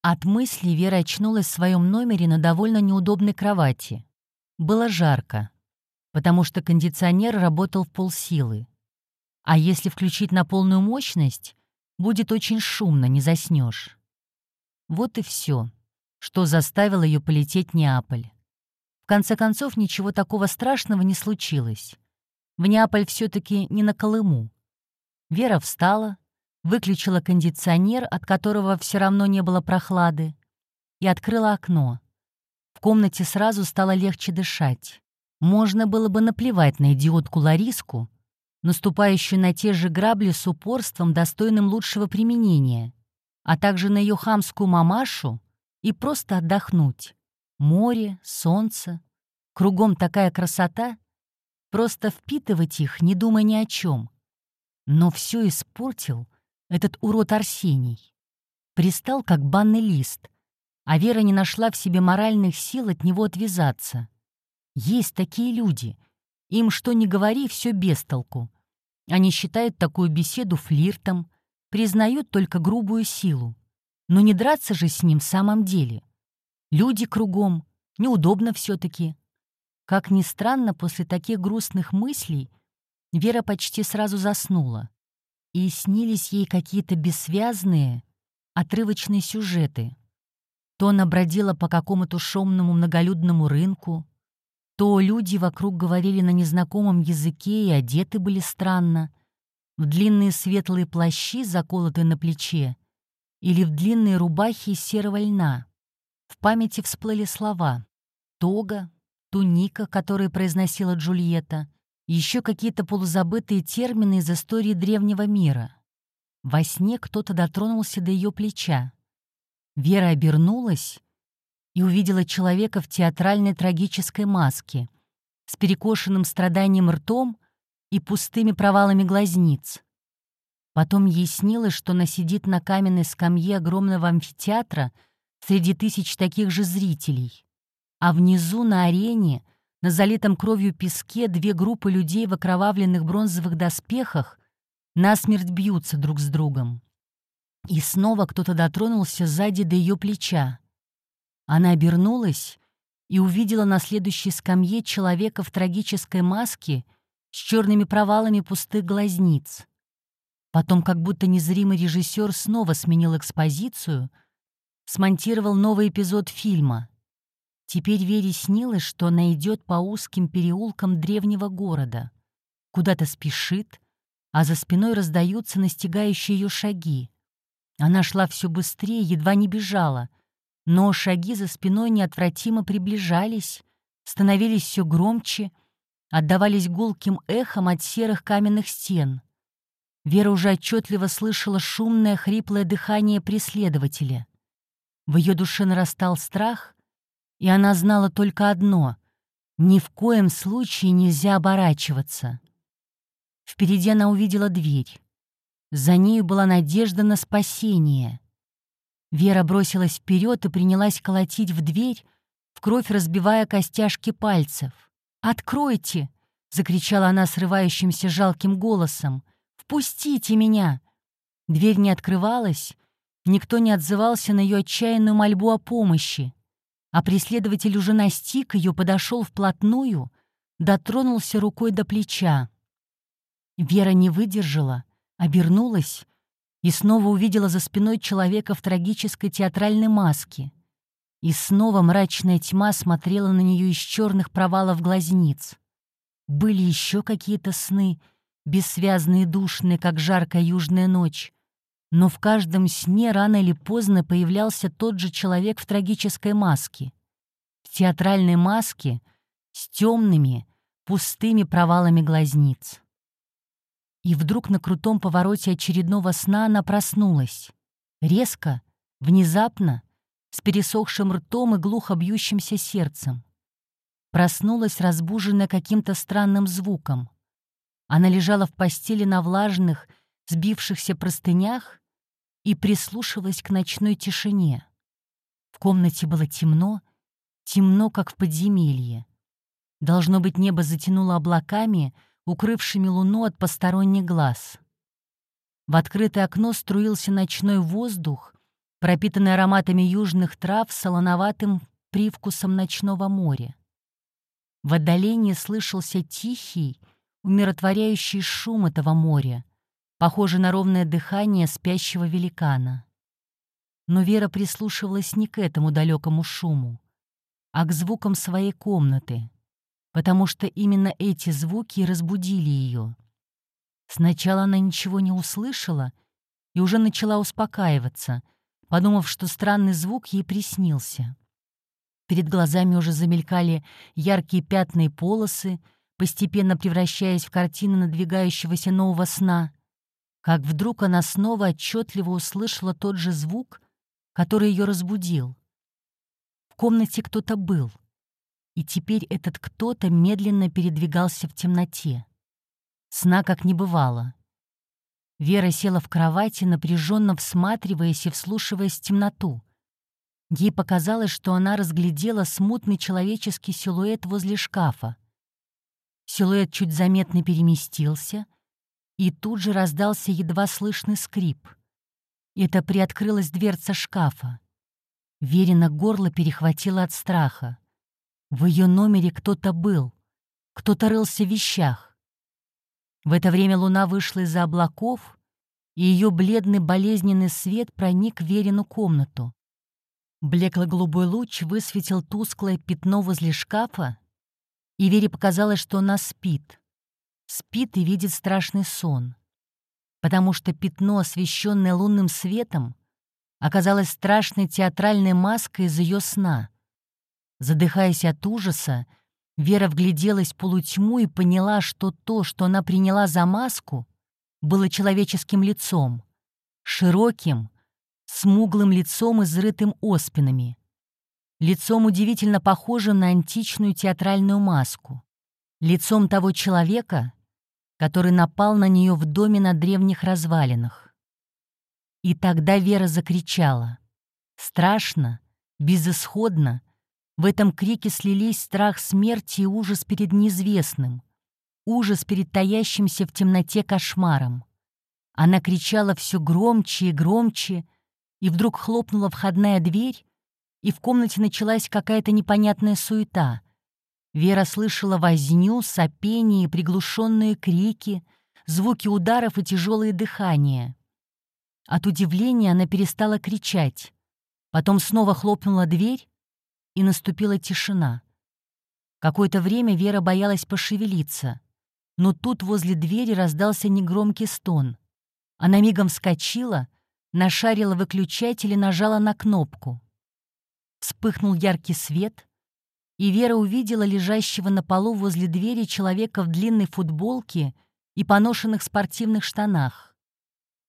От мысли Вера очнулась в своем номере на довольно неудобной кровати. Было жарко, потому что кондиционер работал в полсилы. А если включить на полную мощность, будет очень шумно, не заснешь. Вот и все, что заставило ее полететь в Неаполь. В конце концов, ничего такого страшного не случилось. В Неаполь все-таки не на Колыму. Вера встала, выключила кондиционер, от которого все равно не было прохлады, и открыла окно. В комнате сразу стало легче дышать. Можно было бы наплевать на идиотку Лариску, наступающую на те же грабли с упорством, достойным лучшего применения, а также на ее хамскую мамашу и просто отдохнуть. Море, солнце, кругом такая красота, просто впитывать их, не думая ни о чем. Но все испортил этот урод Арсений. Пристал, как банный лист, а Вера не нашла в себе моральных сил от него отвязаться. Есть такие люди. Им что ни говори, все без толку. Они считают такую беседу флиртом, признают только грубую силу. Но не драться же с ним в самом деле. Люди кругом, неудобно все-таки. Как ни странно, после таких грустных мыслей Вера почти сразу заснула. И снились ей какие-то бессвязные, отрывочные сюжеты. То она бродила по какому-то шумному многолюдному рынку, то люди вокруг говорили на незнакомом языке и одеты были странно, в длинные светлые плащи, заколотые на плече, или в длинные рубахи из серого льна. В памяти всплыли слова «тога», «туника», которые произносила Джульетта, еще какие-то полузабытые термины из истории древнего мира. Во сне кто-то дотронулся до ее плеча. Вера обернулась и увидела человека в театральной трагической маске, с перекошенным страданием ртом и пустыми провалами глазниц. Потом ей снилось, что она сидит на каменной скамье огромного амфитеатра среди тысяч таких же зрителей, а внизу на арене, на залитом кровью песке, две группы людей в окровавленных бронзовых доспехах насмерть бьются друг с другом. И снова кто-то дотронулся сзади до ее плеча. Она обернулась и увидела на следующей скамье человека в трагической маске с черными провалами пустых глазниц. Потом, как будто незримый режиссер снова сменил экспозицию, смонтировал новый эпизод фильма. Теперь Вере снилось, что она идет по узким переулкам древнего города, куда-то спешит, а за спиной раздаются настигающие ее шаги. Она шла все быстрее, едва не бежала, но шаги за спиной неотвратимо приближались, становились все громче, отдавались гулким эхом от серых каменных стен. Вера уже отчетливо слышала шумное, хриплое дыхание преследователя. В ее душе нарастал страх, и она знала только одно — ни в коем случае нельзя оборачиваться. Впереди она увидела дверь. За ней была надежда на спасение — Вера бросилась вперед и принялась колотить в дверь, в кровь разбивая костяшки пальцев. «Откройте!» — закричала она срывающимся жалким голосом. «Впустите меня!» Дверь не открывалась, никто не отзывался на ее отчаянную мольбу о помощи. А преследователь уже настиг ее, подошел вплотную, дотронулся рукой до плеча. Вера не выдержала, обернулась и снова увидела за спиной человека в трагической театральной маске. И снова мрачная тьма смотрела на нее из черных провалов глазниц. Были еще какие-то сны, бессвязные и душные, как жаркая южная ночь. Но в каждом сне рано или поздно появлялся тот же человек в трагической маске. В театральной маске с темными, пустыми провалами глазниц. И вдруг на крутом повороте очередного сна она проснулась. Резко, внезапно, с пересохшим ртом и глухо бьющимся сердцем. Проснулась, разбуженная каким-то странным звуком. Она лежала в постели на влажных, сбившихся простынях и прислушивалась к ночной тишине. В комнате было темно, темно, как в подземелье. Должно быть, небо затянуло облаками — укрывшими луну от посторонних глаз. В открытое окно струился ночной воздух, пропитанный ароматами южных трав солоноватым привкусом ночного моря. В отдалении слышался тихий, умиротворяющий шум этого моря, похожий на ровное дыхание спящего великана. Но Вера прислушивалась не к этому далекому шуму, а к звукам своей комнаты, потому что именно эти звуки разбудили ее. Сначала она ничего не услышала и уже начала успокаиваться, подумав, что странный звук ей приснился. Перед глазами уже замелькали яркие пятна и полосы, постепенно превращаясь в картины надвигающегося нового сна, как вдруг она снова отчетливо услышала тот же звук, который ее разбудил. В комнате кто-то был, и теперь этот кто-то медленно передвигался в темноте. Сна как не бывало. Вера села в кровати, напряженно всматриваясь и вслушиваясь в темноту. Ей показалось, что она разглядела смутный человеческий силуэт возле шкафа. Силуэт чуть заметно переместился, и тут же раздался едва слышный скрип. Это приоткрылась дверца шкафа. Верина горло перехватило от страха. В ее номере кто-то был, кто-то рылся в вещах. В это время луна вышла из-за облаков, и ее бледный болезненный свет проник в Верину комнату. Блекло-голубой луч высветил тусклое пятно возле шкафа, и Вере показалось, что она спит. Спит и видит страшный сон. Потому что пятно, освещенное лунным светом, оказалось страшной театральной маской из ее сна. Задыхаясь от ужаса, Вера вгляделась в полутьму и поняла, что то, что она приняла за маску, было человеческим лицом, широким, смуглым лицом, изрытым оспинами. Лицом удивительно похожим на античную театральную маску. Лицом того человека, который напал на нее в доме на древних развалинах. И тогда Вера закричала. Страшно, безысходно. В этом крике слились страх смерти и ужас перед неизвестным, ужас перед таящимся в темноте кошмаром. Она кричала все громче и громче, и вдруг хлопнула входная дверь, и в комнате началась какая-то непонятная суета. Вера слышала возню, сопение и приглушенные крики, звуки ударов и тяжелые дыхания. От удивления она перестала кричать. Потом снова хлопнула дверь, и наступила тишина. Какое-то время Вера боялась пошевелиться, но тут возле двери раздался негромкий стон. Она мигом вскочила — нашарила выключатель и нажала на кнопку. Вспыхнул яркий свет, и Вера увидела лежащего на полу возле двери человека в длинной футболке и поношенных спортивных штанах.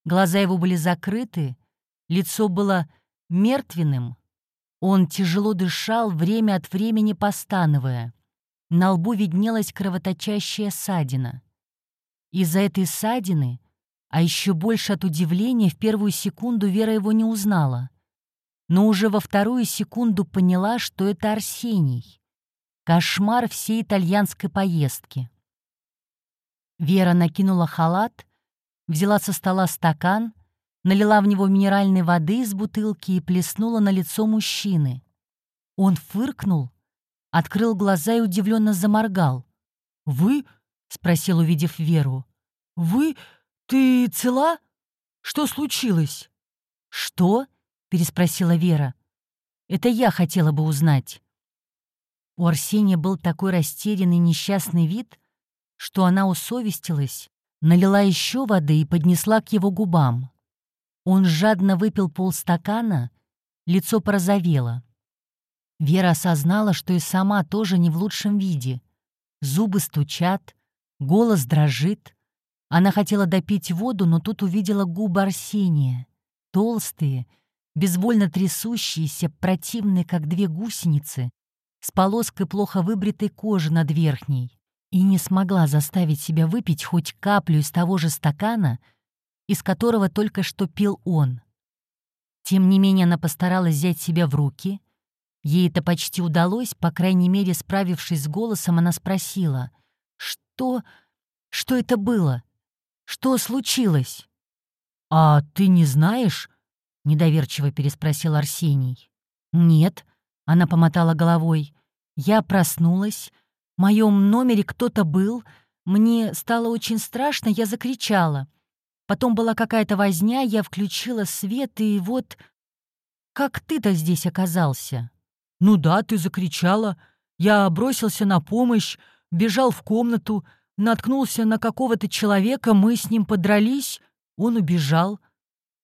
Глаза его были закрыты, лицо было мертвенным. Он тяжело дышал, время от времени постановая. На лбу виднелась кровоточащая ссадина. Из-за этой ссадины а еще больше от удивления в первую секунду Вера его не узнала. Но уже во вторую секунду поняла, что это Арсений. Кошмар всей итальянской поездки. Вера накинула халат, взяла со стола стакан, налила в него минеральной воды из бутылки и плеснула на лицо мужчины. Он фыркнул, открыл глаза и удивленно заморгал. «Вы?» — спросил, увидев Веру. «Вы?» «Ты цела? Что случилось?» «Что?» — переспросила Вера. «Это я хотела бы узнать». У Арсения был такой растерянный несчастный вид, что она усовестилась, налила еще воды и поднесла к его губам. Он жадно выпил полстакана, лицо порозовело. Вера осознала, что и сама тоже не в лучшем виде. Зубы стучат, голос дрожит. Она хотела допить воду, но тут увидела губы Арсения. Толстые, безвольно трясущиеся, противные, как две гусеницы, с полоской плохо выбритой кожи над верхней. И не смогла заставить себя выпить хоть каплю из того же стакана, из которого только что пил он. Тем не менее она постаралась взять себя в руки. Ей это почти удалось, по крайней мере, справившись с голосом, она спросила, «Что? Что это было?» Что случилось?» «А ты не знаешь?» — недоверчиво переспросил Арсений. «Нет», — она помотала головой. «Я проснулась. В моем номере кто-то был. Мне стало очень страшно, я закричала. Потом была какая-то возня, я включила свет, и вот... Как ты-то здесь оказался?» «Ну да, ты закричала. Я бросился на помощь, бежал в комнату, наткнулся на какого-то человека, мы с ним подрались, он убежал.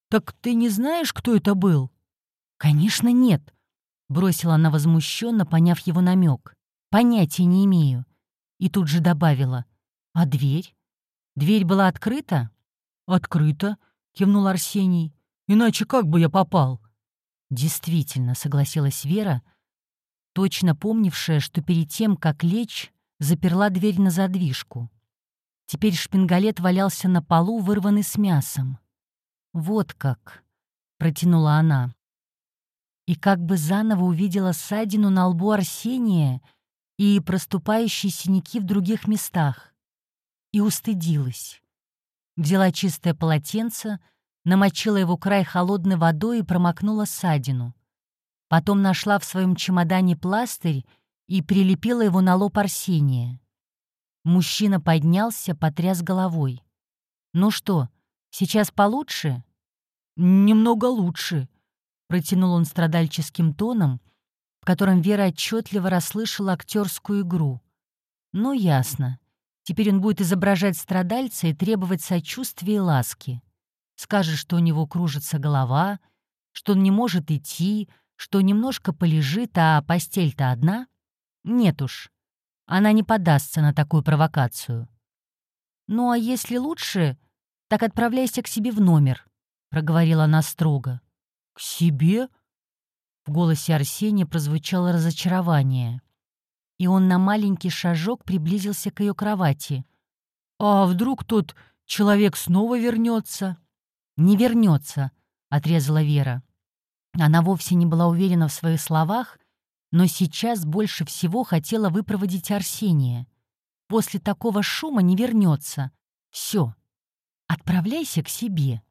Так ты не знаешь, кто это был?» «Конечно, нет», — бросила она возмущенно, поняв его намек. «Понятия не имею». И тут же добавила. «А дверь? Дверь была открыта?» «Открыта», — кивнул Арсений. «Иначе как бы я попал?» «Действительно», — согласилась Вера, точно помнившая, что перед тем, как лечь, заперла дверь на задвижку. Теперь шпингалет валялся на полу, вырванный с мясом. «Вот как», — протянула она. И как бы заново увидела ссадину на лбу Арсения и проступающие синяки в других местах. И устыдилась. Взяла чистое полотенце, намочила его край холодной водой и промокнула ссадину. Потом нашла в своем чемодане пластырь и прилепила его на лоб Арсения. Мужчина поднялся, потряс головой. «Ну что, сейчас получше?» «Немного лучше», — протянул он страдальческим тоном, в котором Вера отчетливо расслышала актерскую игру. «Ну, ясно. Теперь он будет изображать страдальца и требовать сочувствия и ласки. Скажет, что у него кружится голова, что он не может идти, что немножко полежит, а постель-то одна? Нет уж, она не подастся на такую провокацию. «Ну а если лучше, так отправляйся к себе в номер», — проговорила она строго. «К себе?» В голосе Арсения прозвучало разочарование. И он на маленький шажок приблизился к ее кровати. «А вдруг тот человек снова вернется?» «Не вернется», — отрезала Вера. Она вовсе не была уверена в своих словах, но сейчас больше всего хотела выпроводить Арсения. После такого шума не вернется. Все, отправляйся к себе.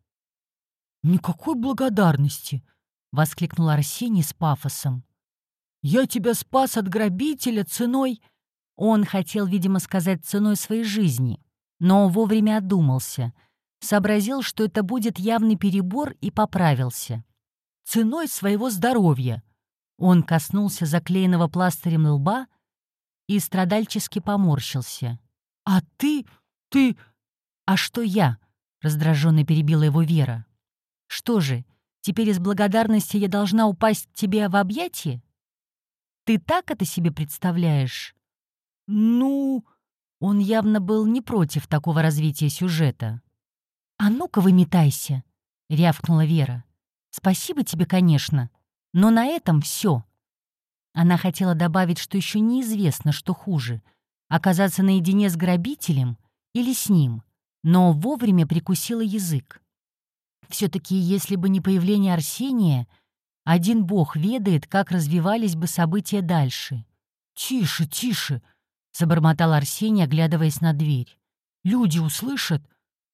«Никакой благодарности!» — воскликнул Арсений с пафосом. «Я тебя спас от грабителя ценой...» Он хотел, видимо, сказать ценой своей жизни, но вовремя одумался, сообразил, что это будет явный перебор и поправился ценой своего здоровья. Он коснулся заклеенного пластырем лба и страдальчески поморщился. «А ты... ты... А что я?» — раздраженно перебила его Вера. «Что же, теперь из благодарности я должна упасть тебе в объятия? Ты так это себе представляешь?» «Ну...» Он явно был не против такого развития сюжета. «А ну-ка выметайся!» — рявкнула Вера. Спасибо тебе, конечно, но на этом все. Она хотела добавить, что еще неизвестно, что хуже — оказаться наедине с грабителем или с ним, но вовремя прикусила язык. Все-таки, если бы не появление Арсения, один бог ведает, как развивались бы события дальше. «Тише, тише!» — забормотал Арсений, оглядываясь на дверь. «Люди услышат,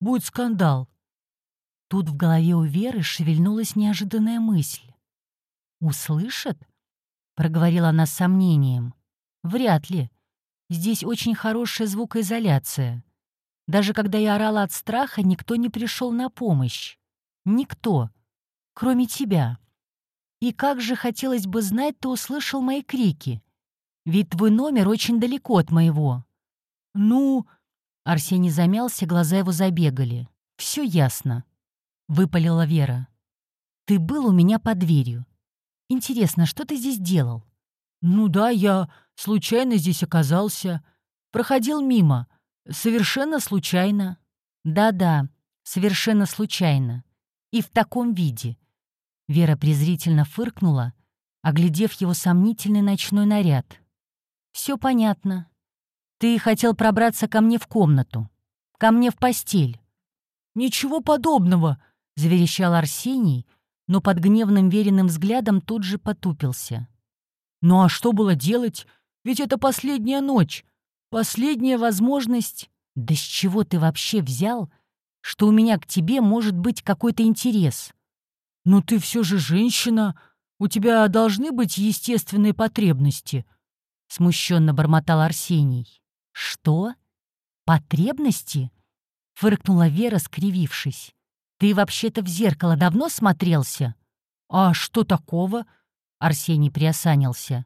будет скандал. Тут в голове у Веры шевельнулась неожиданная мысль. «Услышат?» — проговорила она с сомнением. «Вряд ли. Здесь очень хорошая звукоизоляция. Даже когда я орала от страха, никто не пришел на помощь. Никто. Кроме тебя. И как же хотелось бы знать, ты услышал мои крики. Ведь твой номер очень далеко от моего». «Ну...» Арсений замялся, глаза его забегали. «Все ясно выпалила Вера. «Ты был у меня под дверью. Интересно, что ты здесь делал?» «Ну да, я случайно здесь оказался. Проходил мимо. Совершенно случайно». «Да-да, совершенно случайно. И в таком виде». Вера презрительно фыркнула, оглядев его сомнительный ночной наряд. «Все понятно. Ты хотел пробраться ко мне в комнату. Ко мне в постель». «Ничего подобного!» — заверещал Арсений, но под гневным веренным взглядом тут же потупился. «Ну а что было делать? Ведь это последняя ночь, последняя возможность...» «Да с чего ты вообще взял, что у меня к тебе может быть какой-то интерес?» «Но ты все же женщина, у тебя должны быть естественные потребности», — смущенно бормотал Арсений. «Что? Потребности?» — фыркнула Вера, скривившись. «Ты вообще-то в зеркало давно смотрелся?» «А что такого?» — Арсений приосанился.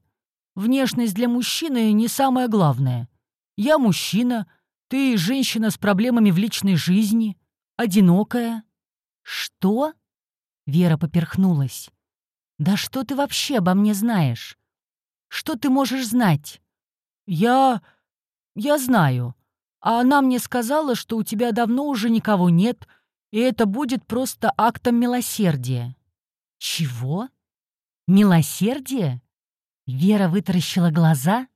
«Внешность для мужчины не самое главное. Я мужчина, ты женщина с проблемами в личной жизни, одинокая». «Что?» — Вера поперхнулась. «Да что ты вообще обо мне знаешь? Что ты можешь знать?» «Я... я знаю. А она мне сказала, что у тебя давно уже никого нет, и это будет просто актом милосердия». «Чего? Милосердие?» Вера вытаращила глаза,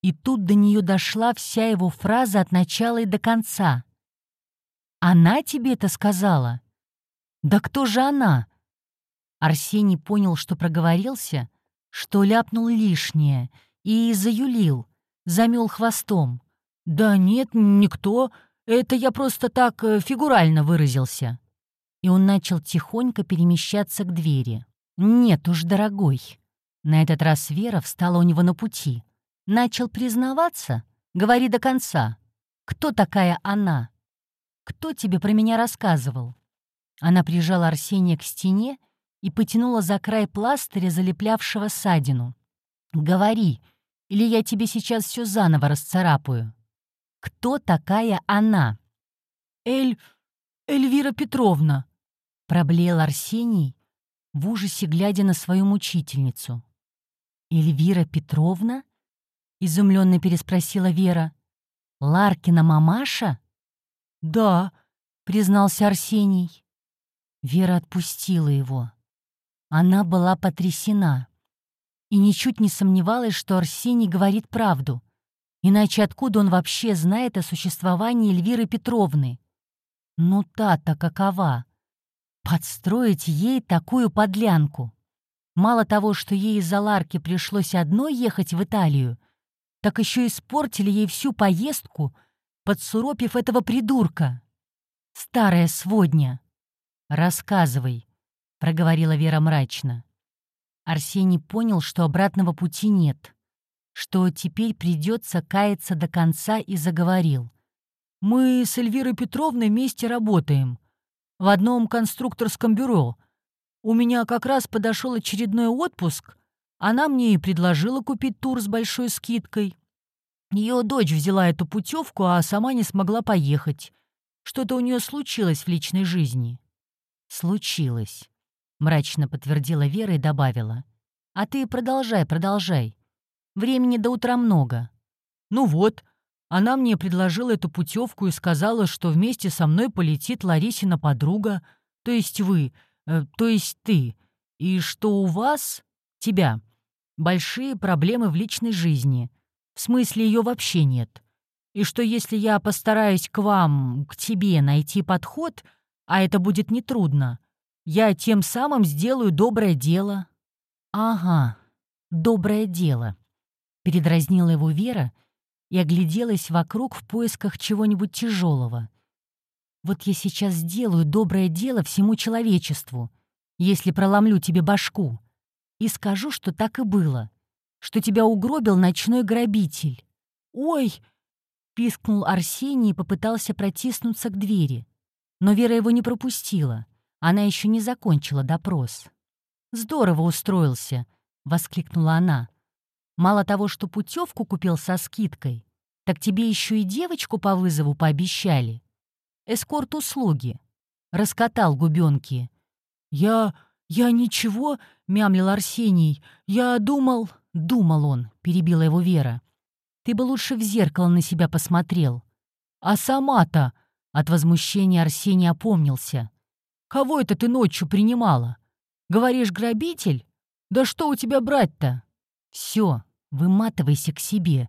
и тут до нее дошла вся его фраза от начала и до конца. «Она тебе это сказала?» «Да кто же она?» Арсений понял, что проговорился, что ляпнул лишнее, и заюлил, замел хвостом. «Да нет, никто. Это я просто так э, фигурально выразился». И он начал тихонько перемещаться к двери. «Нет уж, дорогой». На этот раз Вера встала у него на пути. «Начал признаваться? Говори до конца. Кто такая она? Кто тебе про меня рассказывал?» Она прижала Арсения к стене и потянула за край пластыря, залеплявшего ссадину. «Говори, или я тебе сейчас все заново расцарапаю. Кто такая она?» «Эль... Эльвира Петровна», — проблеял Арсений, в ужасе глядя на свою мучительницу. «Эльвира Петровна?» — изумленно переспросила Вера. «Ларкина мамаша?» «Да», — признался Арсений. Вера отпустила его. Она была потрясена и ничуть не сомневалась, что Арсений говорит правду. Иначе откуда он вообще знает о существовании Эльвиры Петровны? Ну та-то какова? Подстроить ей такую подлянку. Мало того, что ей из-за Ларки пришлось одной ехать в Италию, так еще испортили ей всю поездку, подсуропив этого придурка. Старая сводня. «Рассказывай», — проговорила Вера мрачно. Арсений понял, что обратного пути нет, что теперь придется каяться до конца и заговорил. «Мы с Эльвирой Петровной вместе работаем. В одном конструкторском бюро. У меня как раз подошел очередной отпуск. Она мне и предложила купить тур с большой скидкой. Ее дочь взяла эту путевку, а сама не смогла поехать. Что-то у нее случилось в личной жизни. «Случилось», — мрачно подтвердила Вера и добавила. «А ты продолжай, продолжай. Времени до утра много». «Ну вот, она мне предложила эту путевку и сказала, что вместе со мной полетит Ларисина подруга, то есть вы, э, то есть ты, и что у вас, тебя, большие проблемы в личной жизни. В смысле, ее вообще нет. И что если я постараюсь к вам, к тебе найти подход — а это будет нетрудно. Я тем самым сделаю доброе дело». «Ага, доброе дело», — передразнила его Вера и огляделась вокруг в поисках чего-нибудь тяжелого. «Вот я сейчас сделаю доброе дело всему человечеству, если проломлю тебе башку, и скажу, что так и было, что тебя угробил ночной грабитель». «Ой!» — пискнул Арсений и попытался протиснуться к двери. Но Вера его не пропустила. Она еще не закончила допрос. «Здорово устроился», — воскликнула она. «Мало того, что путевку купил со скидкой, так тебе еще и девочку по вызову пообещали. Эскорт-услуги. Раскатал губенки. «Я... я ничего», — мямлил Арсений. «Я думал...» — думал он, — перебила его Вера. «Ты бы лучше в зеркало на себя посмотрел». «А сама-то...» От возмущения Арсений опомнился. «Кого это ты ночью принимала? Говоришь, грабитель? Да что у тебя брать-то?» «Все, выматывайся к себе».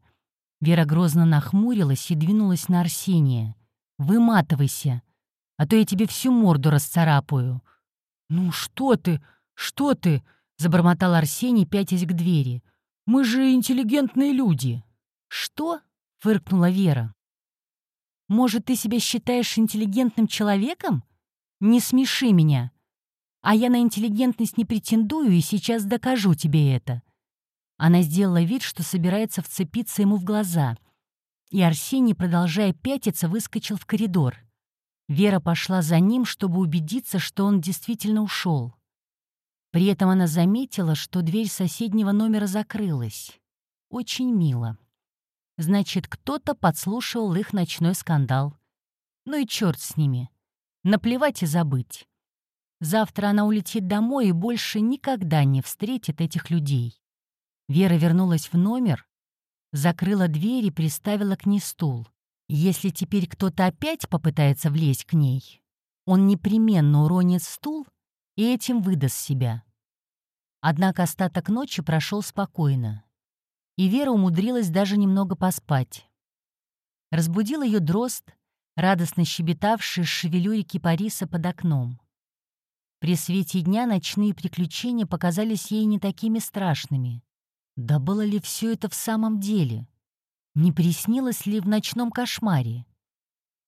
Вера грозно нахмурилась и двинулась на Арсения. «Выматывайся, а то я тебе всю морду расцарапаю». «Ну что ты, что ты?» — забормотал Арсений, пятясь к двери. «Мы же интеллигентные люди». «Что?» — фыркнула Вера. Может, ты себя считаешь интеллигентным человеком? Не смеши меня. А я на интеллигентность не претендую и сейчас докажу тебе это». Она сделала вид, что собирается вцепиться ему в глаза. И Арсений, продолжая пятиться, выскочил в коридор. Вера пошла за ним, чтобы убедиться, что он действительно ушел. При этом она заметила, что дверь соседнего номера закрылась. Очень мило. Значит, кто-то подслушивал их ночной скандал. Ну и черт с ними. Наплевать и забыть. Завтра она улетит домой и больше никогда не встретит этих людей. Вера вернулась в номер, закрыла дверь и приставила к ней стул. Если теперь кто-то опять попытается влезть к ней, он непременно уронит стул и этим выдаст себя. Однако остаток ночи прошел спокойно, и Вера умудрилась даже немного поспать. Разбудил ее дрозд, радостно щебетавший шевелюри кипариса под окном. При свете дня ночные приключения показались ей не такими страшными. Да было ли все это в самом деле? Не приснилось ли в ночном кошмаре?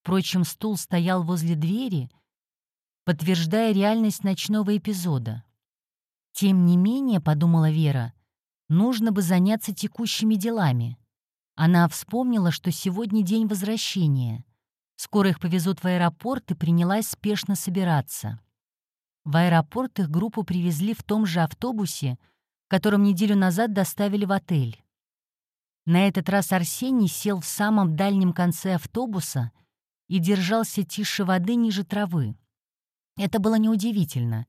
Впрочем, стул стоял возле двери, подтверждая реальность ночного эпизода. Тем не менее, подумала Вера, нужно бы заняться текущими делами. Она вспомнила, что сегодня день возвращения. Скоро их повезут в аэропорт и принялась спешно собираться. В аэропорт их группу привезли в том же автобусе, в котором неделю назад доставили в отель. На этот раз Арсений сел в самом дальнем конце автобуса и держался тише воды ниже травы. Это было неудивительно.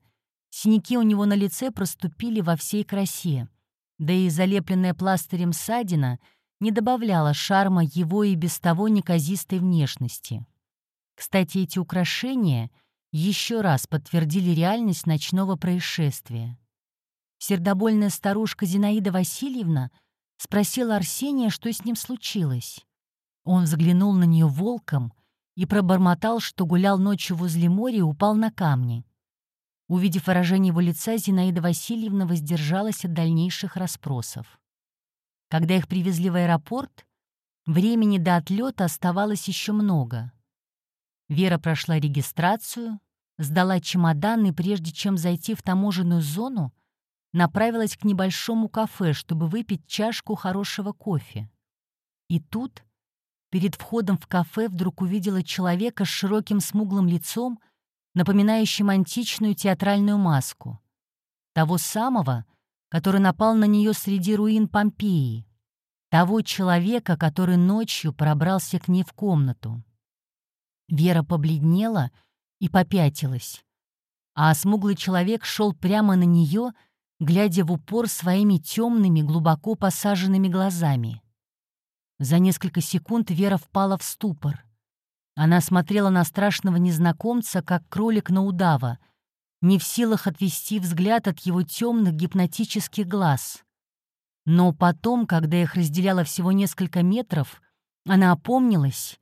Синяки у него на лице проступили во всей красе, да и залепленная пластырем ссадина не добавляла шарма его и без того неказистой внешности. Кстати, эти украшения — еще раз подтвердили реальность ночного происшествия. Сердобольная старушка Зинаида Васильевна спросила Арсения, что с ним случилось. Он взглянул на нее волком и пробормотал, что гулял ночью возле моря и упал на камни. Увидев выражение его лица, Зинаида Васильевна воздержалась от дальнейших расспросов. Когда их привезли в аэропорт, времени до отлета оставалось еще много — Вера прошла регистрацию, сдала чемодан и прежде чем зайти в таможенную зону, направилась к небольшому кафе, чтобы выпить чашку хорошего кофе. И тут, перед входом в кафе, вдруг увидела человека с широким смуглым лицом, напоминающим античную театральную маску. Того самого, который напал на нее среди руин Помпеи. Того человека, который ночью пробрался к ней в комнату. Вера побледнела и попятилась. А смуглый человек шел прямо на нее, глядя в упор своими темными, глубоко посаженными глазами. За несколько секунд Вера впала в ступор. Она смотрела на страшного незнакомца, как кролик на удава, не в силах отвести взгляд от его темных гипнотических глаз. Но потом, когда их разделяло всего несколько метров, она опомнилась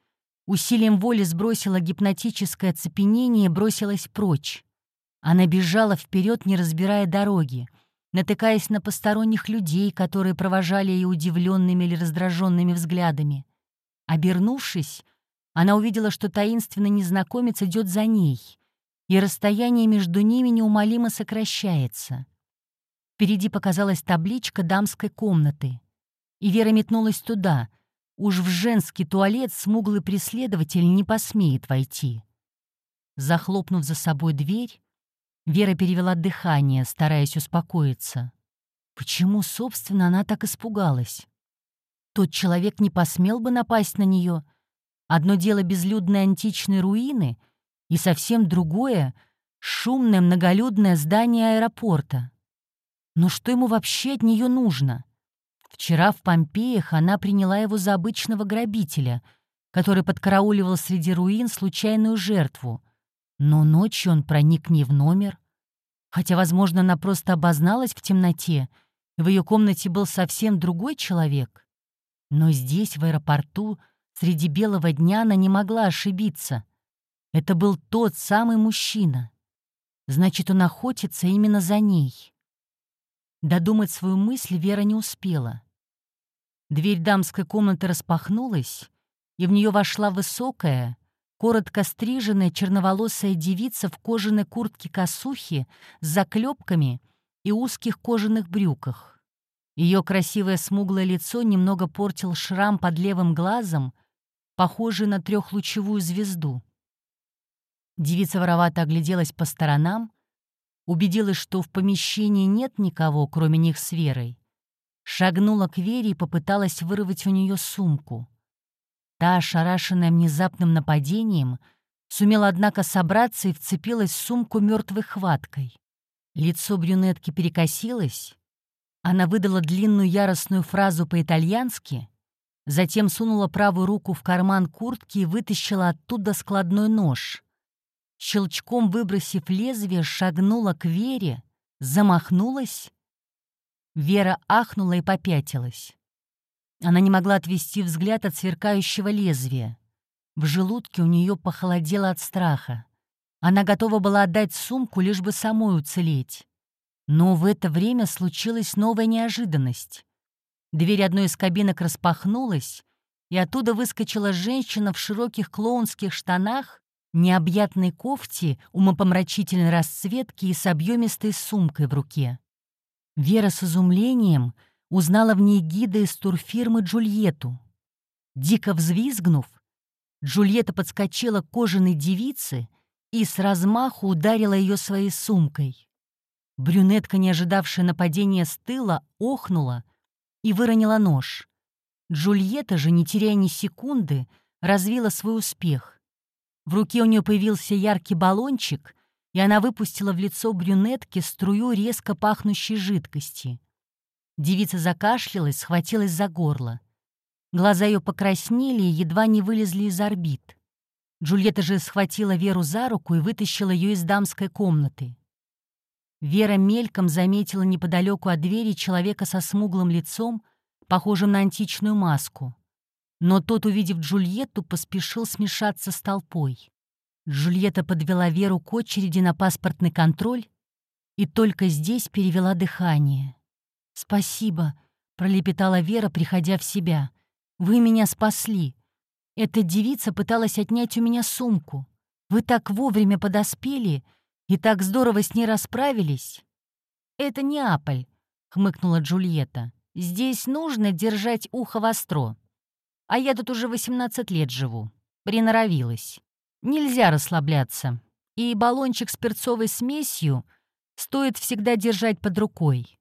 Усилием воли сбросила гипнотическое оцепенение и бросилась прочь. Она бежала вперед, не разбирая дороги, натыкаясь на посторонних людей, которые провожали ее удивленными или раздраженными взглядами. Обернувшись, она увидела, что таинственный незнакомец идет за ней, и расстояние между ними неумолимо сокращается. Впереди показалась табличка дамской комнаты, и Вера метнулась туда — Уж в женский туалет смуглый преследователь не посмеет войти. Захлопнув за собой дверь, Вера перевела дыхание, стараясь успокоиться. Почему, собственно, она так испугалась? Тот человек не посмел бы напасть на нее. Одно дело безлюдные античные руины, и совсем другое — шумное многолюдное здание аэропорта. Но что ему вообще от нее нужно? Вчера в Помпеях она приняла его за обычного грабителя, который подкарауливал среди руин случайную жертву. Но ночью он проник не в номер. Хотя, возможно, она просто обозналась в темноте, и в ее комнате был совсем другой человек. Но здесь, в аэропорту, среди белого дня она не могла ошибиться. Это был тот самый мужчина. Значит, он охотится именно за ней. Додумать свою мысль Вера не успела. Дверь дамской комнаты распахнулась, и в нее вошла высокая, коротко стриженная черноволосая девица в кожаной куртке-косухе с заклепками и узких кожаных брюках. Ее красивое смуглое лицо немного портил шрам под левым глазом, похожий на трехлучевую звезду. Девица воровато огляделась по сторонам, убедилась, что в помещении нет никого, кроме них с Верой, шагнула к Вере и попыталась вырвать у нее сумку. Та, ошарашенная внезапным нападением, сумела, однако, собраться и вцепилась в сумку мертвой хваткой. Лицо брюнетки перекосилось, она выдала длинную яростную фразу по-итальянски, затем сунула правую руку в карман куртки и вытащила оттуда складной нож. Щелчком выбросив лезвие, шагнула к Вере, замахнулась. Вера ахнула и попятилась. Она не могла отвести взгляд от сверкающего лезвия. В желудке у нее похолодело от страха. Она готова была отдать сумку, лишь бы самой уцелеть. Но в это время случилась новая неожиданность. Дверь одной из кабинок распахнулась, и оттуда выскочила женщина в широких клоунских штанах, необъятной кофте, умопомрачительной расцветки и с объемистой сумкой в руке. Вера с изумлением узнала в ней гида из турфирмы Джульетту. Дико взвизгнув, Джульетта подскочила к кожаной девице и с размаху ударила ее своей сумкой. Брюнетка, не ожидавшая нападения с тыла, охнула и выронила нож. Джульетта же, не теряя ни секунды, развила свой успех. В руке у нее появился яркий баллончик, и она выпустила в лицо брюнетки струю резко пахнущей жидкости. Девица закашлялась, схватилась за горло. Глаза ее покраснели и едва не вылезли из орбит. Джульетта же схватила Веру за руку и вытащила ее из дамской комнаты. Вера мельком заметила неподалеку от двери человека со смуглым лицом, похожим на античную маску. Но тот, увидев Джульетту, поспешил смешаться с толпой. Джульетта подвела Веру к очереди на паспортный контроль и только здесь перевела дыхание. «Спасибо», — пролепетала Вера, приходя в себя. «Вы меня спасли. Эта девица пыталась отнять у меня сумку. Вы так вовремя подоспели и так здорово с ней расправились». «Это Неаполь», — хмыкнула Джульетта. «Здесь нужно держать ухо востро. А я тут уже 18 лет живу. Приноровилась. Нельзя расслабляться. И баллончик с перцовой смесью стоит всегда держать под рукой.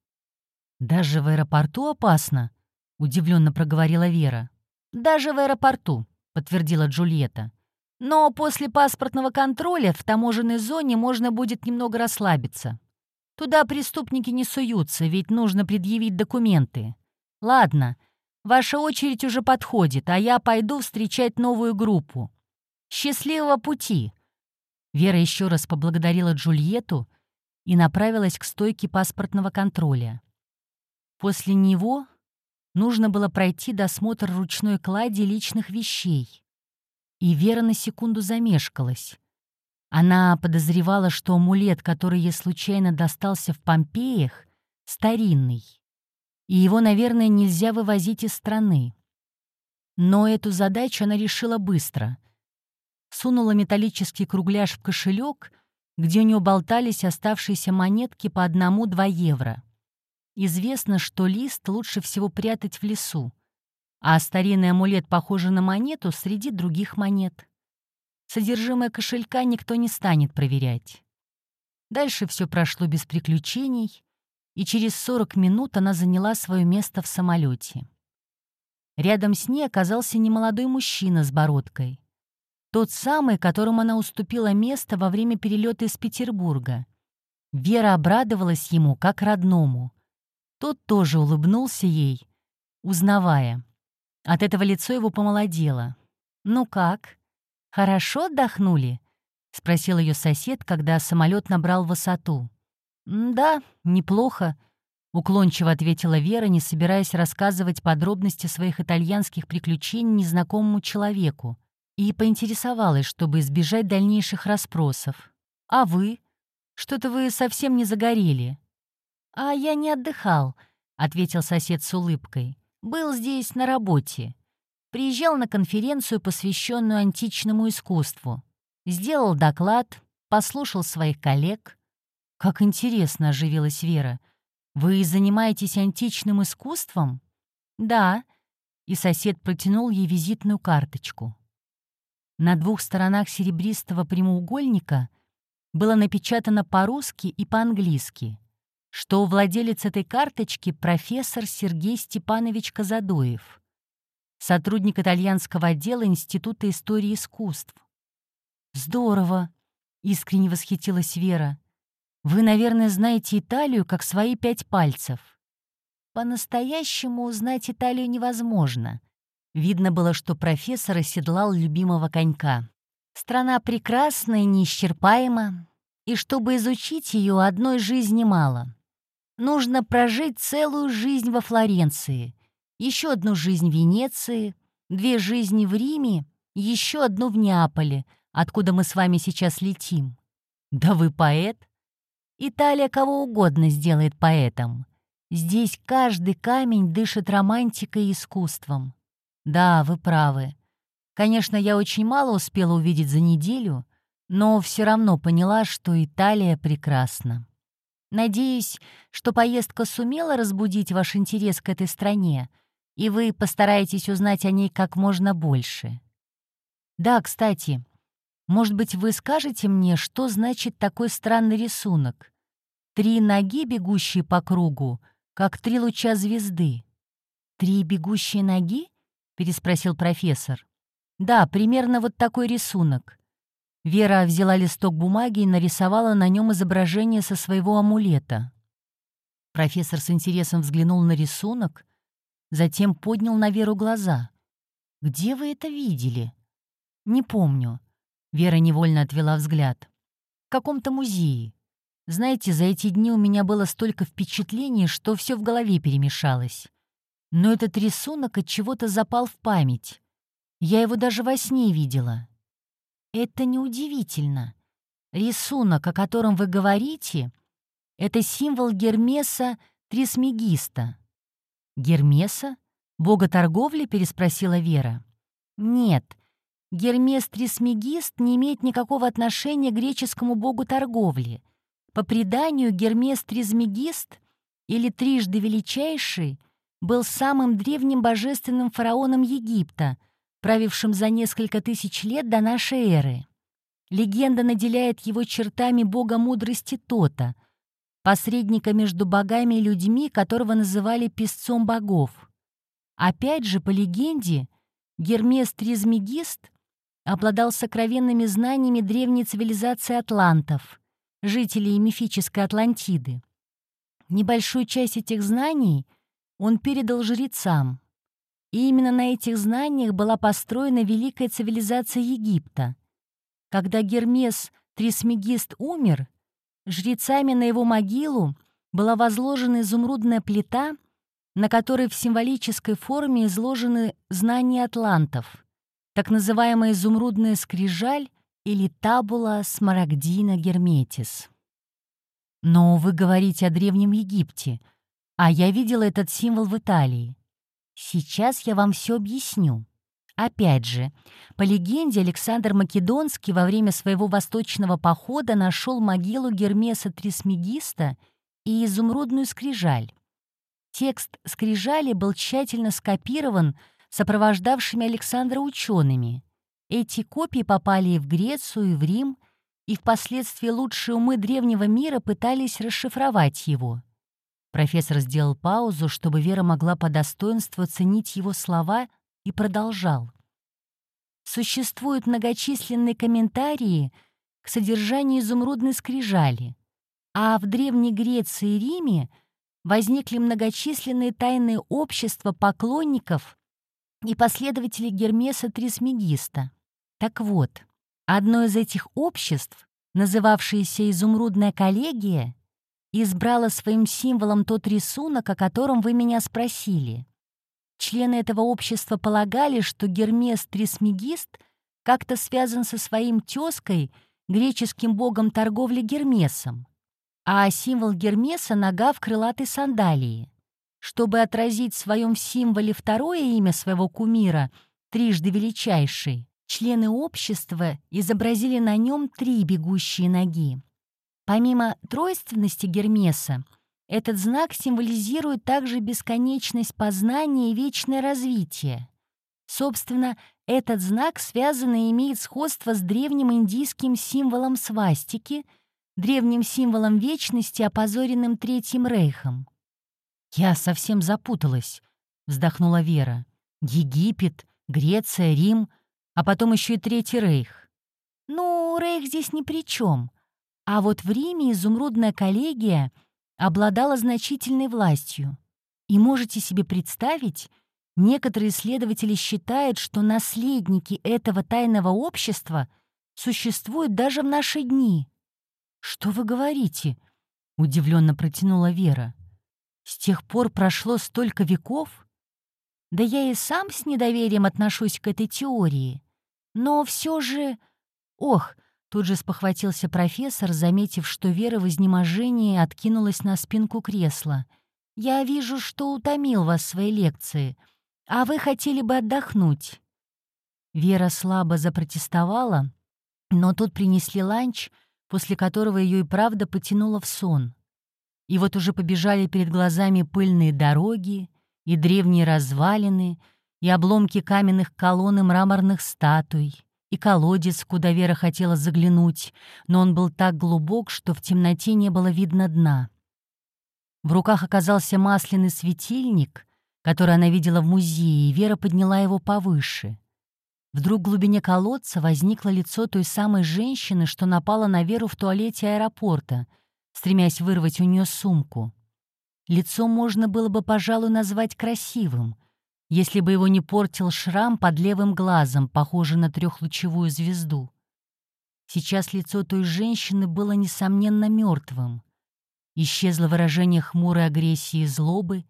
«Даже в аэропорту опасно?» — удивленно проговорила Вера. «Даже в аэропорту», — подтвердила Джульетта. «Но после паспортного контроля в таможенной зоне можно будет немного расслабиться. Туда преступники не суются, ведь нужно предъявить документы. Ладно, ваша очередь уже подходит, а я пойду встречать новую группу. Счастливого пути!» Вера еще раз поблагодарила Джульетту и направилась к стойке паспортного контроля. После него нужно было пройти досмотр ручной клади личных вещей. И Вера на секунду замешкалась. Она подозревала, что амулет, который ей случайно достался в Помпеях, старинный. И его, наверное, нельзя вывозить из страны. Но эту задачу она решила быстро. Сунула металлический кругляш в кошелек, где у нее болтались оставшиеся монетки по одному-два евро. Известно, что лист лучше всего прятать в лесу, а старинный амулет, похожий на монету, среди других монет. Содержимое кошелька никто не станет проверять. Дальше все прошло без приключений, и через 40 минут она заняла свое место в самолете. Рядом с ней оказался немолодой мужчина с бородкой. Тот самый, которому она уступила место во время перелета из Петербурга. Вера обрадовалась ему как родному. Тот тоже улыбнулся ей, узнавая. От этого лицо его помолодело. «Ну как? Хорошо отдохнули?» — спросил ее сосед, когда самолет набрал высоту. «Да, неплохо», — уклончиво ответила Вера, не собираясь рассказывать подробности своих итальянских приключений незнакомому человеку, и поинтересовалась, чтобы избежать дальнейших расспросов. «А вы? Что-то вы совсем не загорели». «А я не отдыхал», — ответил сосед с улыбкой. «Был здесь на работе. Приезжал на конференцию, посвященную античному искусству. Сделал доклад, послушал своих коллег. «Как интересно», — оживилась Вера. «Вы занимаетесь античным искусством?» «Да», — и сосед протянул ей визитную карточку. На двух сторонах серебристого прямоугольника было напечатано по-русски и по-английски, что владелец этой карточки — профессор Сергей Степанович Казадоев, сотрудник итальянского отдела Института истории искусств. «Здорово!» — искренне восхитилась Вера. «Вы, наверное, знаете Италию как свои пять пальцев». По-настоящему узнать Италию невозможно. Видно было, что профессор оседлал любимого конька. Страна прекрасна и неисчерпаема, и чтобы изучить ее, одной жизни мало. Нужно прожить целую жизнь во Флоренции, еще одну жизнь в Венеции, две жизни в Риме, еще одну в Неаполе, откуда мы с вами сейчас летим. Да вы поэт? Италия кого угодно сделает поэтом. Здесь каждый камень дышит романтикой и искусством. Да, вы правы. Конечно, я очень мало успела увидеть за неделю, но все равно поняла, что Италия прекрасна. Надеюсь, что поездка сумела разбудить ваш интерес к этой стране, и вы постараетесь узнать о ней как можно больше. Да, кстати, может быть, вы скажете мне, что значит такой странный рисунок? Три ноги, бегущие по кругу, как три луча звезды. Три бегущие ноги? переспросил профессор. Да, примерно вот такой рисунок. Вера взяла листок бумаги и нарисовала на нем изображение со своего амулета. Профессор с интересом взглянул на рисунок, затем поднял на Веру глаза. «Где вы это видели?» «Не помню. Вера невольно отвела взгляд. «В каком-то музее. Знаете, за эти дни у меня было столько впечатлений, что все в голове перемешалось. Но этот рисунок от чего-то запал в память. Я его даже во сне видела». «Это неудивительно. Рисунок, о котором вы говорите, это символ Гермеса Трисмегиста». «Гермеса? Бога торговли?» — переспросила Вера. «Нет, Гермес Трисмегист не имеет никакого отношения к греческому богу торговли. По преданию, Гермес Трисмегист, или трижды величайший, был самым древним божественным фараоном Египта, правившим за несколько тысяч лет до нашей эры. Легенда наделяет его чертами бога мудрости Тота, посредника между богами и людьми, которого называли песцом богов. Опять же, по легенде, Гермес Тризмегист обладал сокровенными знаниями древней цивилизации атлантов, жителей мифической Атлантиды. Небольшую часть этих знаний он передал жрецам. И именно на этих знаниях была построена великая цивилизация Египта. Когда Гермес Трисмегист умер, жрецами на его могилу была возложена изумрудная плита, на которой в символической форме изложены знания атлантов — так называемая изумрудная скрижаль или табула смарагдина герметис. Но вы говорите о Древнем Египте, а я видела этот символ в Италии. Сейчас я вам все объясню. Опять же, по легенде, Александр Македонский во время своего восточного похода нашел могилу Гермеса Трисмегиста и изумрудную скрижаль. Текст скрижали был тщательно скопирован сопровождавшими Александра учеными. Эти копии попали и в Грецию, и в Рим, и впоследствии лучшие умы древнего мира пытались расшифровать его. Профессор сделал паузу, чтобы Вера могла по достоинству оценить его слова, и продолжал. Существуют многочисленные комментарии к содержанию изумрудной скрижали, а в Древней Греции и Риме возникли многочисленные тайные общества поклонников и последователи Гермеса Трисмегиста. Так вот, одно из этих обществ, называвшееся «Изумрудная коллегия», избрало своим символом тот рисунок, о котором вы меня спросили. Члены этого общества полагали, что Гермес Трисмегист как-то связан со своим тезкой, греческим богом торговли Гермесом, а символ Гермеса — нога в крылатой сандалии. Чтобы отразить в своем символе второе имя своего кумира, трижды величайший, члены общества изобразили на нем три бегущие ноги. Помимо тройственности Гермеса, этот знак символизирует также бесконечность познания и вечное развитие. Собственно, этот знак связан и имеет сходство с древним индийским символом свастики, древним символом вечности, опозоренным Третьим Рейхом. «Я совсем запуталась», — вздохнула Вера. «Египет, Греция, Рим, а потом еще и Третий Рейх». «Ну, Рейх здесь ни при чем. А вот в Риме изумрудная коллегия обладала значительной властью. И можете себе представить, некоторые исследователи считают, что наследники этого тайного общества существуют даже в наши дни. «Что вы говорите?» — удивленно протянула Вера. «С тех пор прошло столько веков?» «Да я и сам с недоверием отношусь к этой теории. Но все же... Ох, Тут же спохватился профессор, заметив, что Вера в изнеможении откинулась на спинку кресла. «Я вижу, что утомил вас своей лекции, а вы хотели бы отдохнуть». Вера слабо запротестовала, но тут принесли ланч, после которого ее и правда потянуло в сон. И вот уже побежали перед глазами пыльные дороги, и древние развалины, и обломки каменных колонн и мраморных статуй, и колодец, куда Вера хотела заглянуть, но он был так глубок, что в темноте не было видно дна. В руках оказался масляный светильник, который она видела в музее, и Вера подняла его повыше. Вдруг в глубине колодца возникло лицо той самой женщины, что напала на Веру в туалете аэропорта, стремясь вырвать у нее сумку. Лицо можно было бы, пожалуй, назвать красивым — если бы его не портил шрам под левым глазом, похожий на трехлучевую звезду. Сейчас лицо той женщины было, несомненно, мертвым. Исчезло выражение хмурой агрессии и злобы.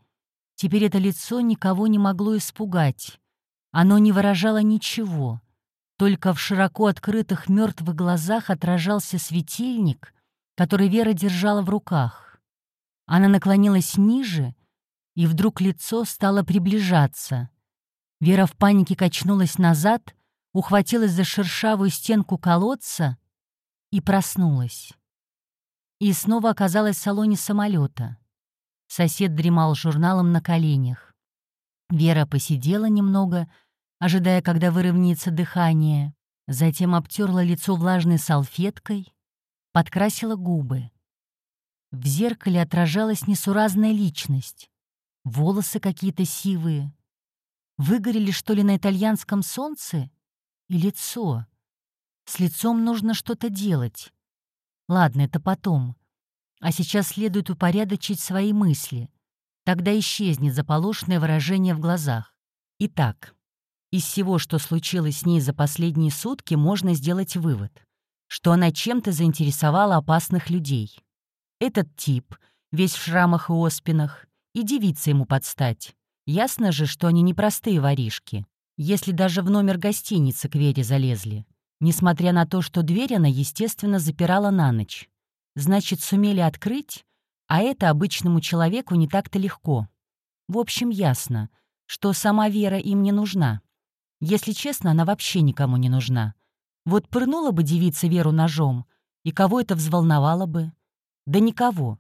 Теперь это лицо никого не могло испугать. Оно не выражало ничего. Только в широко открытых мертвых глазах отражался светильник, который Вера держала в руках. Она наклонилась ниже и вдруг лицо стало приближаться. Вера в панике качнулась назад, ухватилась за шершавую стенку колодца и проснулась. И снова оказалась в салоне самолета. Сосед дремал журналом на коленях. Вера посидела немного, ожидая, когда выровняется дыхание, затем обтерла лицо влажной салфеткой, подкрасила губы. В зеркале отражалась несуразная личность волосы какие-то сивые. Выгорели, что ли, на итальянском солнце? И лицо. С лицом нужно что-то делать. Ладно, это потом. А сейчас следует упорядочить свои мысли. Тогда исчезнет заполошенное выражение в глазах. Итак, из всего, что случилось с ней за последние сутки, можно сделать вывод, что она чем-то заинтересовала опасных людей. Этот тип, весь в шрамах и оспинах, и девица ему подстать. Ясно же, что они непростые воришки, если даже в номер гостиницы к Вере залезли. Несмотря на то, что дверь она, естественно, запирала на ночь. Значит, сумели открыть, а это обычному человеку не так-то легко. В общем, ясно, что сама Вера им не нужна. Если честно, она вообще никому не нужна. Вот пырнула бы девица Веру ножом, и кого это взволновало бы? Да никого.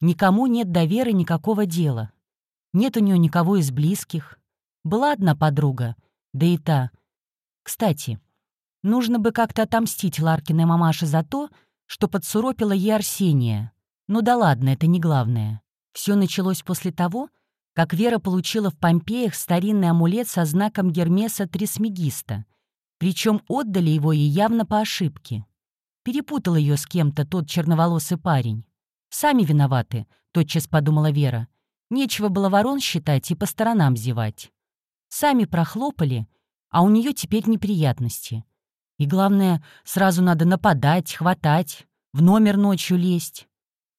Никому нет до Веры никакого дела. Нет у нее никого из близких. Была одна подруга, да и та. Кстати, нужно бы как-то отомстить Ларкиной мамаше за то, что подсуропила ей Арсения. Ну да ладно, это не главное. Все началось после того, как Вера получила в Помпеях старинный амулет со знаком Гермеса Трисмегиста. Причем отдали его ей явно по ошибке. Перепутал ее с кем-то тот черноволосый парень. «Сами виноваты», — тотчас подумала Вера. Нечего было ворон считать и по сторонам зевать. Сами прохлопали, а у нее теперь неприятности. И главное, сразу надо нападать, хватать, в номер ночью лезть.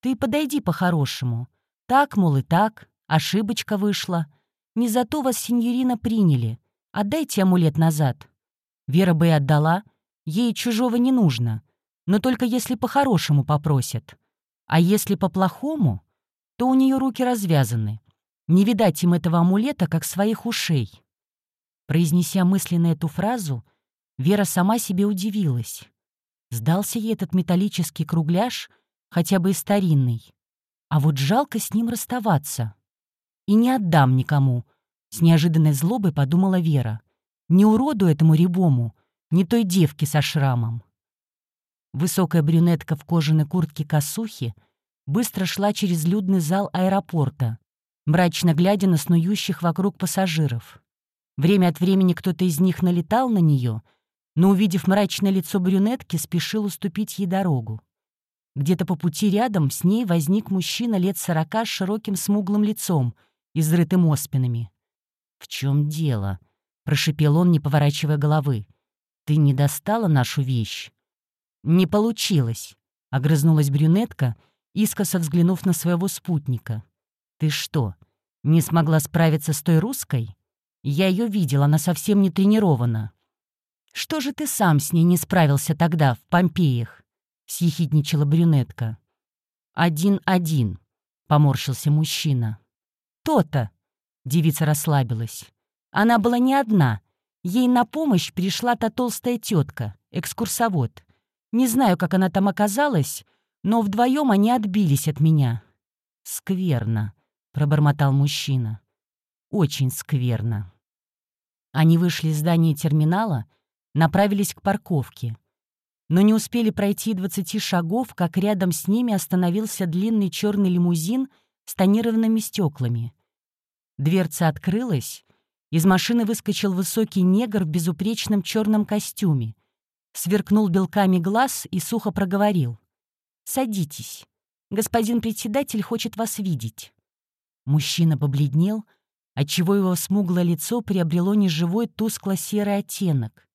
Ты подойди по-хорошему. Так, мол, и так, ошибочка вышла. Не за то вас, сеньорина, приняли. Отдайте амулет назад. Вера бы и отдала, ей чужого не нужно. Но только если по-хорошему попросят. А если по-плохому, то у нее руки развязаны. Не видать им этого амулета, как своих ушей. Произнеся мысленно эту фразу, Вера сама себе удивилась. Сдался ей этот металлический кругляш, хотя бы и старинный. А вот жалко с ним расставаться. И не отдам никому, с неожиданной злобой подумала Вера. Не уроду этому рябому, не той девке со шрамом. Высокая брюнетка в кожаной куртке косухи быстро шла через людный зал аэропорта, мрачно глядя на снующих вокруг пассажиров. Время от времени кто-то из них налетал на нее, но, увидев мрачное лицо брюнетки, спешил уступить ей дорогу. Где-то по пути рядом с ней возник мужчина лет сорока с широким смуглым лицом, изрытым оспинами. «В чем дело?» — прошипел он, не поворачивая головы. «Ты не достала нашу вещь?» «Не получилось», — огрызнулась брюнетка, искоса взглянув на своего спутника. «Ты что, не смогла справиться с той русской? Я ее видела, она совсем не тренирована». «Что же ты сам с ней не справился тогда, в Помпеях?» — съехидничала брюнетка. «Один-один», — поморщился мужчина. «То-то», — девица расслабилась. «Она была не одна. Ей на помощь пришла та толстая тетка, экскурсовод. Не знаю, как она там оказалась, но вдвоем они отбились от меня». «Скверно», — пробормотал мужчина. «Очень скверно». Они вышли из здания терминала, направились к парковке. Но не успели пройти двадцати шагов, как рядом с ними остановился длинный черный лимузин с тонированными стеклами. Дверца открылась, из машины выскочил высокий негр в безупречном черном костюме, сверкнул белками глаз и сухо проговорил. «Садитесь. Господин председатель хочет вас видеть». Мужчина побледнел, отчего его смуглое лицо приобрело неживой тускло-серый оттенок.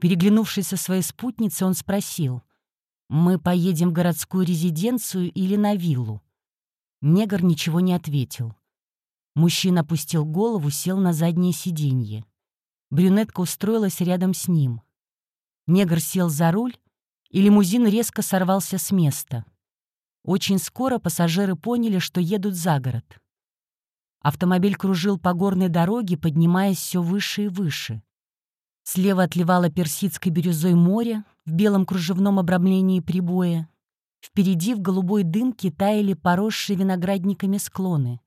Переглянувшись со своей спутницей, он спросил, «Мы поедем в городскую резиденцию или на виллу?» Негр ничего не ответил. Мужчина опустил голову, сел на заднее сиденье. Брюнетка устроилась рядом с ним. Негр сел за руль, и лимузин резко сорвался с места. Очень скоро пассажиры поняли, что едут за город. Автомобиль кружил по горной дороге, поднимаясь все выше и выше. Слева отливало персидской бирюзой море в белом кружевном обрамлении прибоя. Впереди в голубой дымке таяли поросшие виноградниками склоны.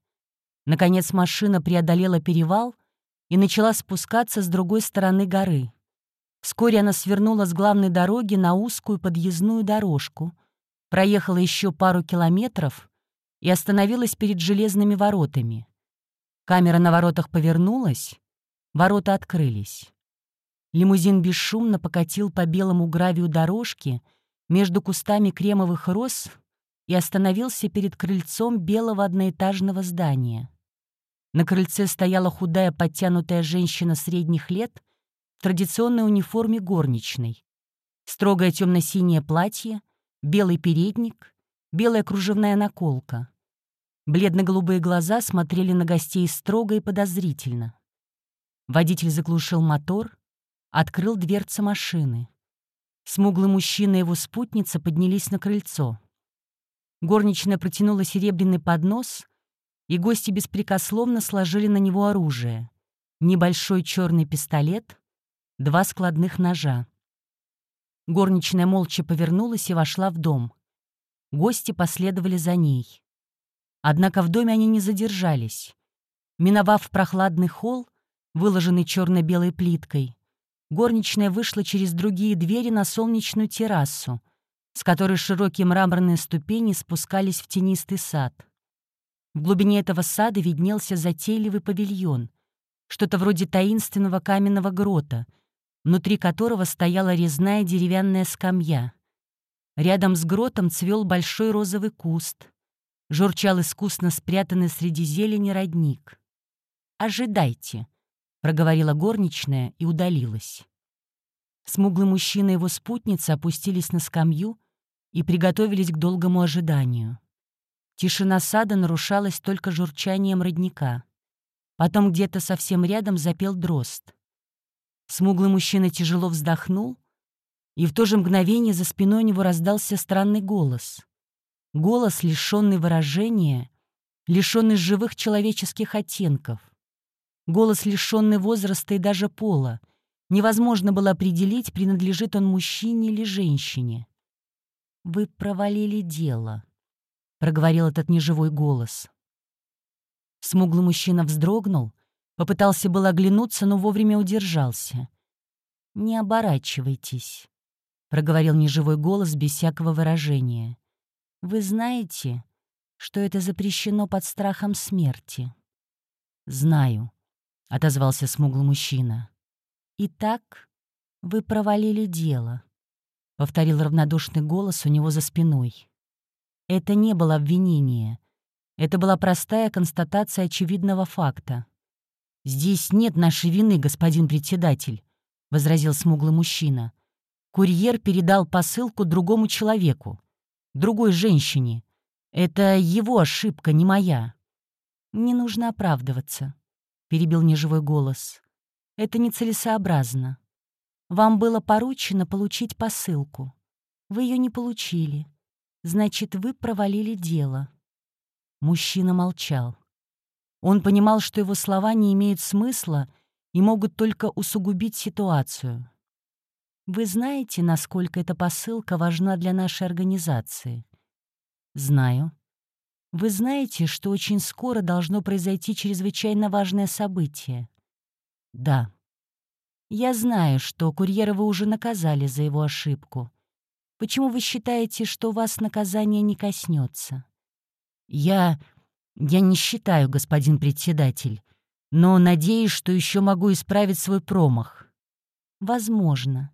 Наконец машина преодолела перевал и начала спускаться с другой стороны горы. Вскоре она свернула с главной дороги на узкую подъездную дорожку, проехала еще пару километров и остановилась перед железными воротами. Камера на воротах повернулась, ворота открылись. Лимузин бесшумно покатил по белому гравию дорожки между кустами кремовых роз и остановился перед крыльцом белого одноэтажного здания. На крыльце стояла худая подтянутая женщина средних лет традиционной униформе горничной. Строгое темно-синее платье, белый передник, белая кружевная наколка. Бледно-голубые глаза смотрели на гостей строго и подозрительно. Водитель заглушил мотор, открыл дверцы машины. Смуглый мужчина и его спутница поднялись на крыльцо. Горничная протянула серебряный поднос, и гости беспрекословно сложили на него оружие. Небольшой черный пистолет, два складных ножа. Горничная молча повернулась и вошла в дом. Гости последовали за ней. Однако в доме они не задержались. Миновав прохладный холл, выложенный черно-белой плиткой, горничная вышла через другие двери на солнечную террасу, с которой широкие мраморные ступени спускались в тенистый сад. В глубине этого сада виднелся затейливый павильон, что-то вроде таинственного каменного грота, внутри которого стояла резная деревянная скамья. Рядом с гротом цвел большой розовый куст, журчал искусно спрятанный среди зелени родник. «Ожидайте», — проговорила горничная и удалилась. Смуглый мужчина и его спутница опустились на скамью и приготовились к долгому ожиданию. Тишина сада нарушалась только журчанием родника. Потом где-то совсем рядом запел дрозд. Смуглый мужчина тяжело вздохнул, и в то же мгновение за спиной у него раздался странный голос. Голос, лишенный выражения, лишенный живых человеческих оттенков. Голос, лишенный возраста и даже пола. Невозможно было определить, принадлежит он мужчине или женщине. «Вы провалили дело», — проговорил этот неживой голос. Смуглый мужчина вздрогнул, попытался было оглянуться, но вовремя удержался. «Не оборачивайтесь», — проговорил неживой голос без всякого выражения. «Вы знаете, что это запрещено под страхом смерти?» «Знаю», — отозвался смуглый мужчина. «Итак, вы провалили дело», — повторил равнодушный голос у него за спиной. Это не было обвинение. Это была простая констатация очевидного факта. «Здесь нет нашей вины, господин председатель», — возразил смуглый мужчина. «Курьер передал посылку другому человеку, другой женщине. Это его ошибка, не моя». «Не нужно оправдываться», — перебил неживой голос. «Это нецелесообразно. Вам было поручено получить посылку. Вы ее не получили. Значит, вы провалили дело». Мужчина молчал. Он понимал, что его слова не имеют смысла и могут только усугубить ситуацию. «Вы знаете, насколько эта посылка важна для нашей организации?» «Знаю», вы знаете, что очень скоро должно произойти чрезвычайно важное событие? Да. Я знаю, что курьера вы уже наказали за его ошибку. Почему вы считаете, что вас наказание не коснется? Я... я не считаю, господин председатель, но надеюсь, что еще могу исправить свой промах. Возможно.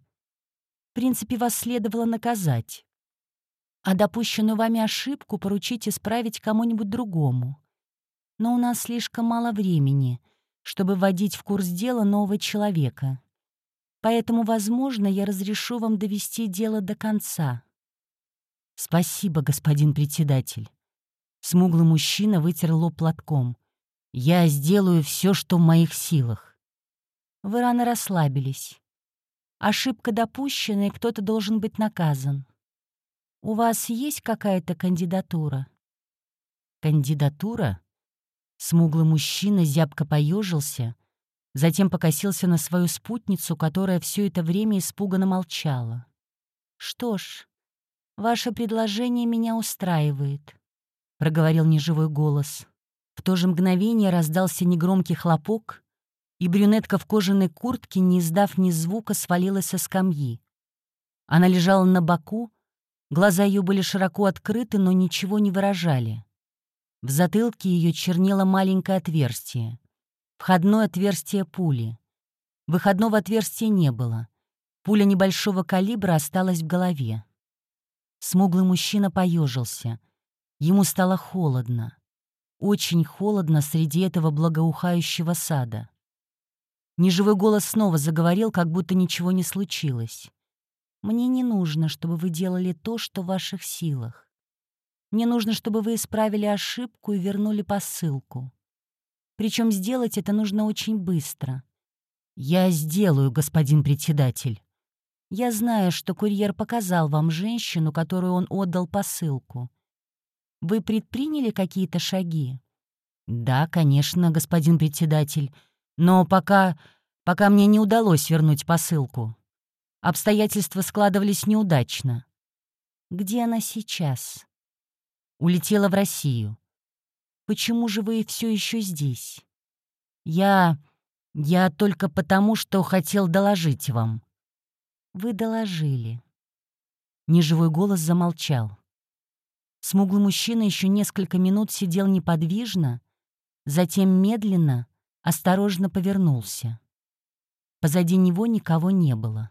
В принципе, вас следовало наказать. А допущенную вами ошибку поручить исправить кому-нибудь другому. Но у нас слишком мало времени, чтобы вводить в курс дела нового человека. Поэтому, возможно, я разрешу вам довести дело до конца. Спасибо, господин председатель. Смуглый мужчина вытер лоб платком. «Я сделаю все, что в моих силах». Вы рано расслабились. Ошибка допущена, и кто-то должен быть наказан. У вас есть какая-то кандидатура? Кандидатура? Смуглый мужчина зябко поежился, затем покосился на свою спутницу, которая все это время испуганно молчала. «Что ж, ваше предложение меня устраивает. — проговорил неживой голос. В то же мгновение раздался негромкий хлопок, и брюнетка в кожаной куртке, не издав ни звука, свалилась со скамьи. Она лежала на боку, глаза ее были широко открыты, но ничего не выражали. В затылке ее чернело маленькое отверстие. Входное отверстие пули. Выходного отверстия не было. Пуля небольшого калибра осталась в голове. Смуглый мужчина поежился. Ему стало холодно. Очень холодно среди этого благоухающего сада. Неживой голос снова заговорил, как будто ничего не случилось. «Мне не нужно, чтобы вы делали то, что в ваших силах. Мне нужно, чтобы вы исправили ошибку и вернули посылку. Причем сделать это нужно очень быстро. Я сделаю, господин председатель. Я знаю, что курьер показал вам женщину, которую он отдал посылку. Вы предприняли какие-то шаги? Да, конечно, господин председатель. Но пока... пока мне не удалось вернуть посылку. Обстоятельства складывались неудачно. Где она сейчас? Улетела в Россию. Почему же вы все еще здесь? Я... я только потому, что хотел доложить вам. Вы доложили. Неживой голос замолчал. Смуглый мужчина еще несколько минут сидел неподвижно, затем медленно, осторожно повернулся. Позади него никого не было.